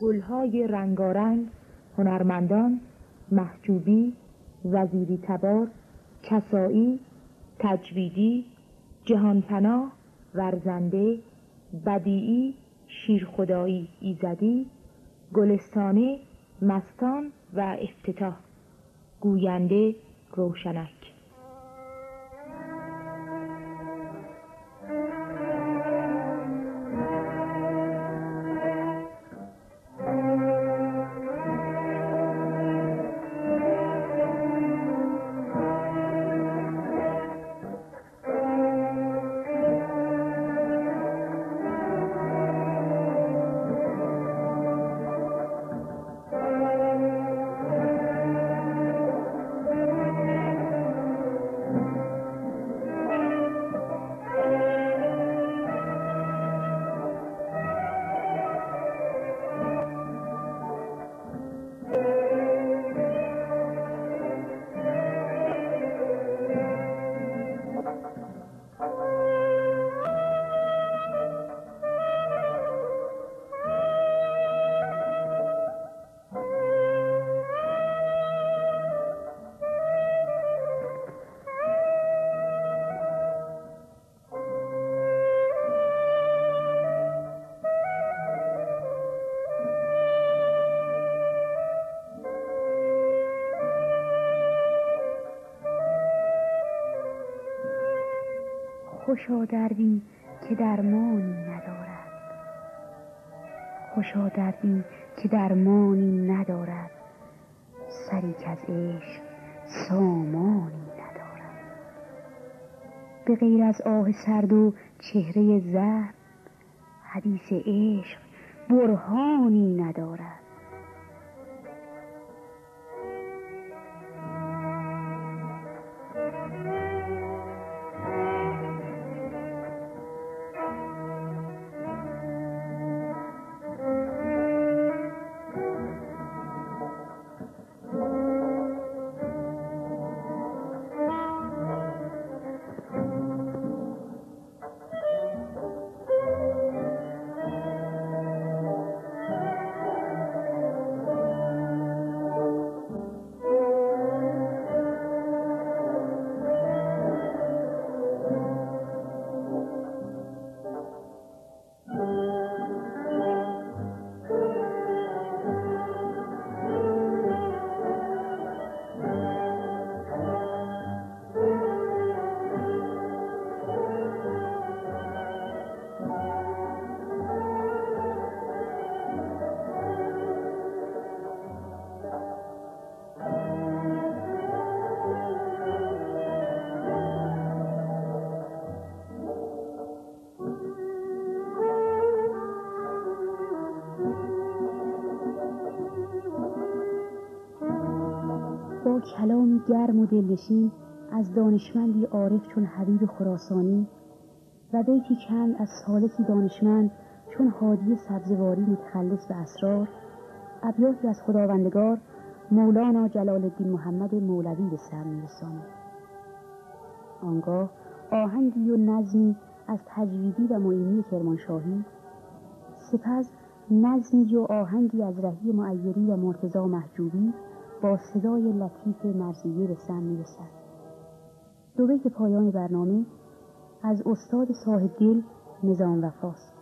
گلهای رنگارنگ هنرمندان محجوبی وزیری تبار کسایی تجویدی جهانپناه ورزنده بدیعی شیرخدایی ایزدی گلستانه مستان و افتتاح. گوینده روشنک. خوشا دردی که درمانی ندارد. خوشا دردی که درمانی ندارد. سری که از عشق سامانی ندارد. به غیر از آه سرد و چهره زرد حدیث عشق برهانی ندارد. گرم و دلنشین از دانشمندی عارف چون حبیب خراسانی و بیتی چند از سالسی دانشمند چون حادی سبزواری متخلص به اسرار ابیاتی از خداوندگار مولانا جلال الدین محمد مولوی به سر میرساند. آنگاه آهنگی و نظمی از تجویدی و معینی کرمانشاهی سپس نظمی و آهنگی از رهی معیری و مرتضا محجوبی با صدای لطیف مرزیه به سم می‌رسد. دو بیت پایان برنامه از استاد صاحب دل نظام وفاست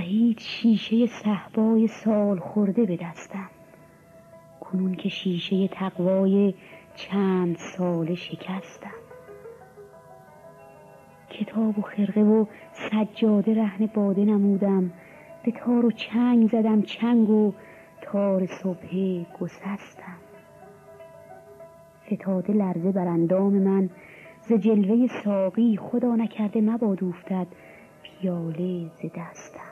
دهید شیشه صحبای سال خورده به دستم. کنون که شیشه تقوای چند سال شکستم. کتاب و خرقه و سجاده رهن باده نمودم. به تار و چنگ زدم چنگ و تار صبح گسستم. فتاده لرزه بر اندام من. ز جلوه ساقی خدا نکرده مباد افتد پیاله ز دستم.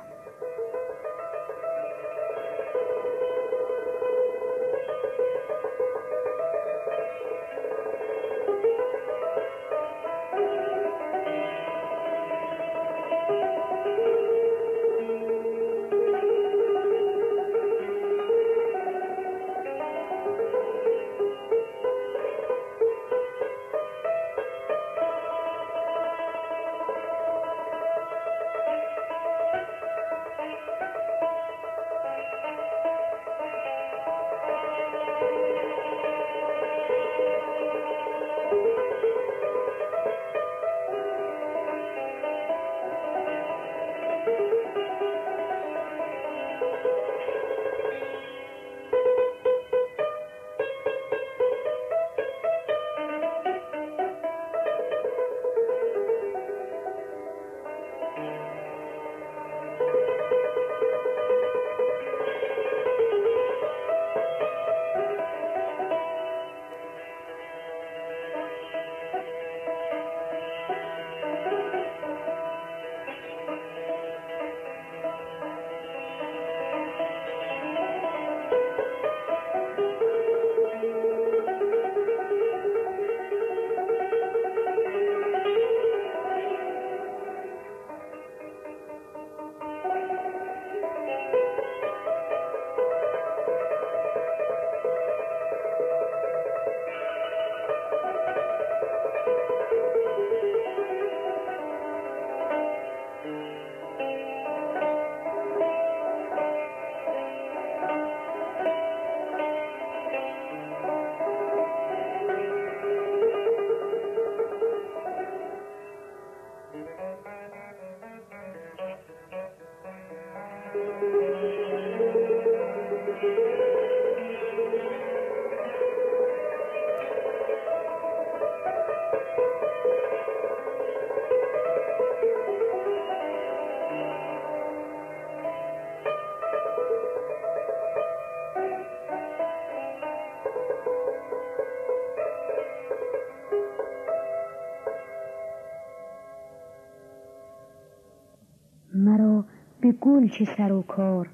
گل چه سر و کار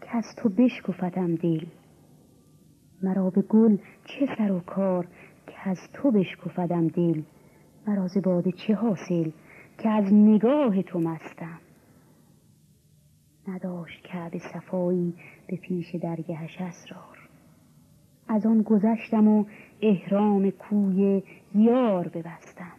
که از تو بشکفتم دل. مرا به گل چه سر و کار که از تو بشکفدم دل. مرا ز باده چه حاصل که از نگاه تو مستم. نداشت کعبه صفایی به پیش درگهش اسرار. از آن گذشتم و احرام کوی یار ببستم.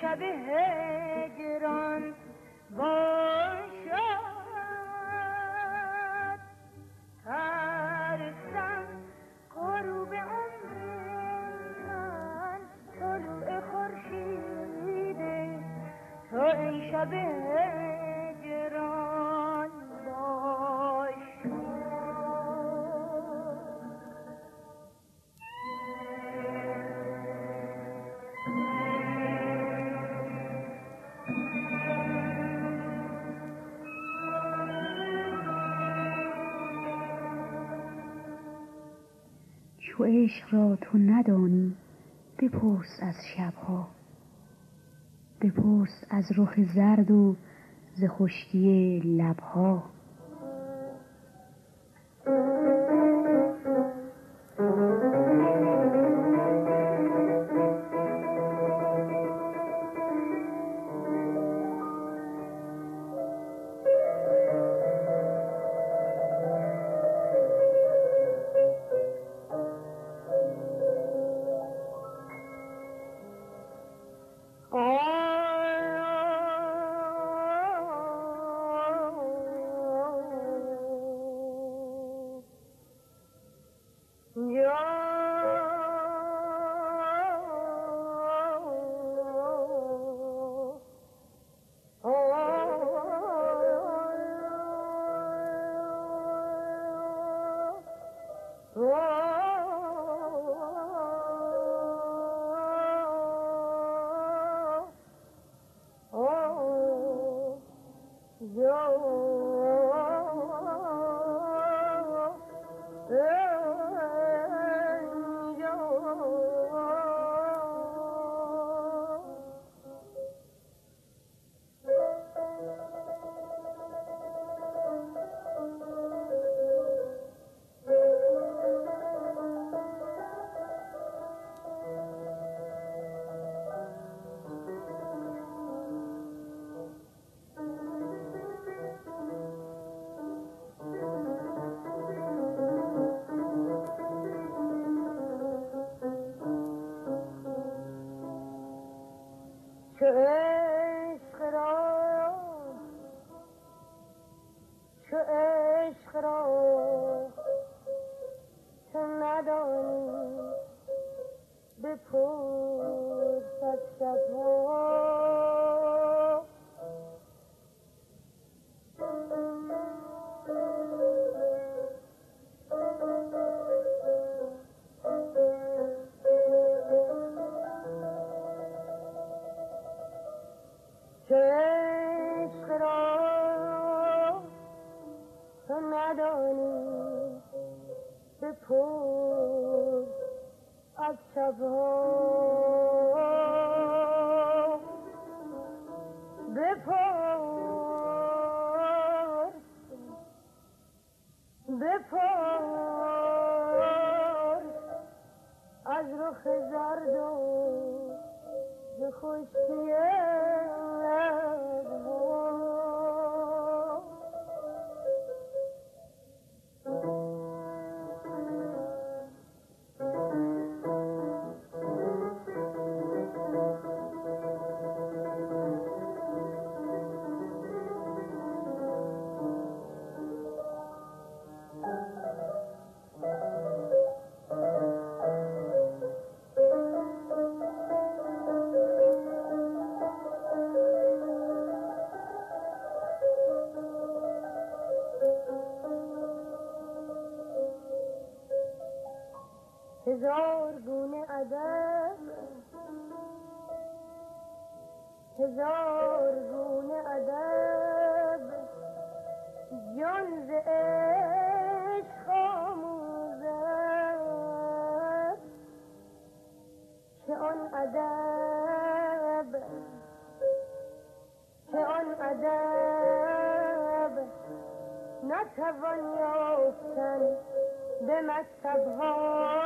تو ای چو عشق را تو ندانی بپرس از شبها. بپرس از رخ زرد و ز خشکی لبها. از رخ زرد و خشکی هزار گونه ادب. جان ز عشق آموزد که آن ادب که آن ادب نتوان یافتن به مکتبها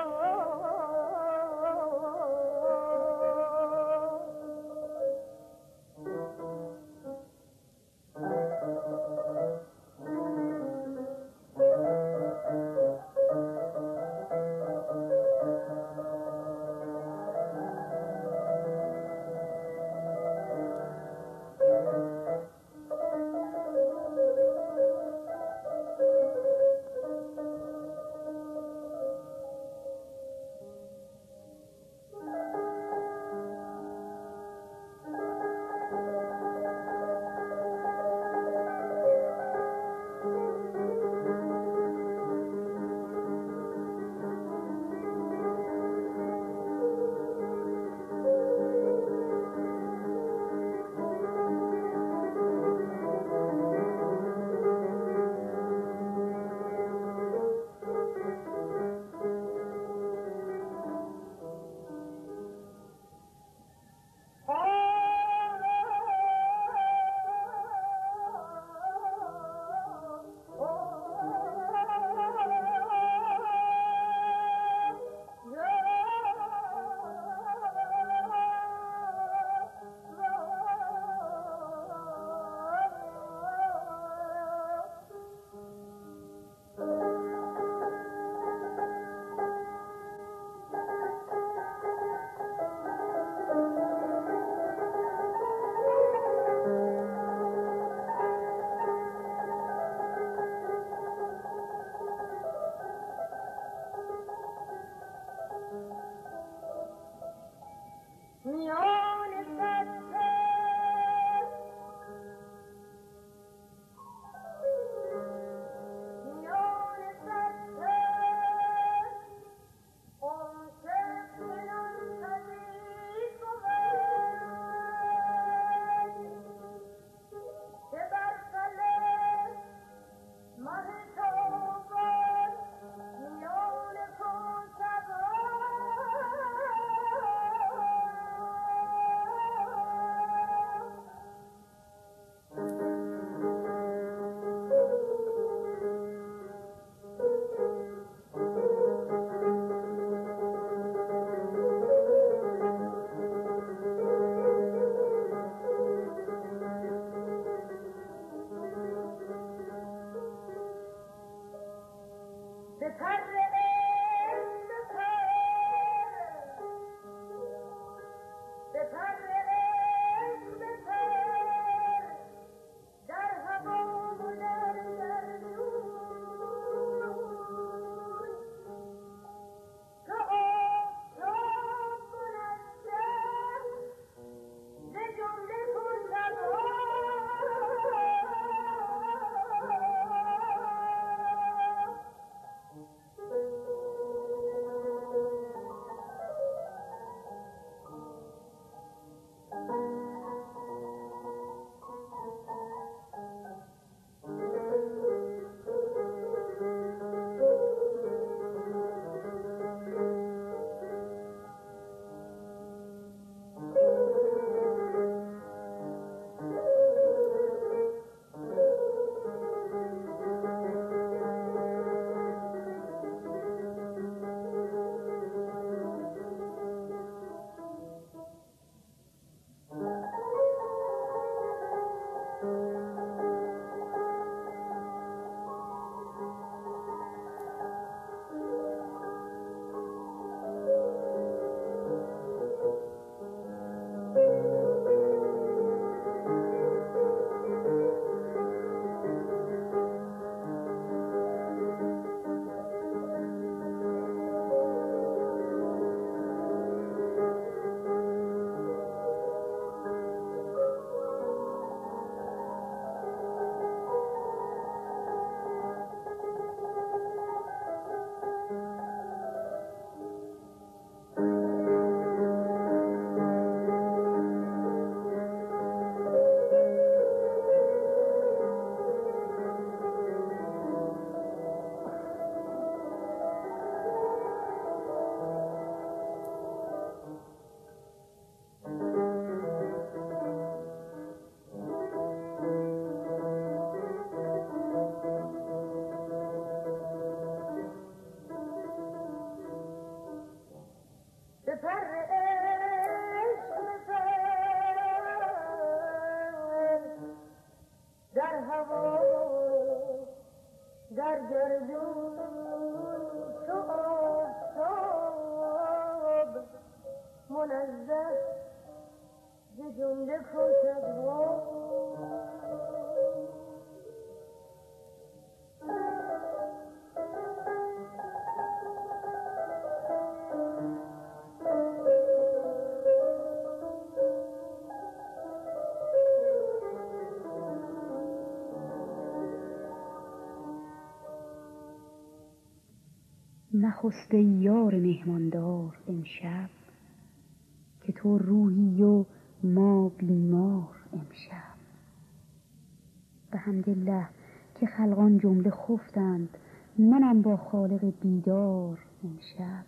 نخست یار مهماندار امشب که تو روحی و ما بیمار امشب. به حمدالله که خلقان جمله خفتند منم با خالق بیدار امشب.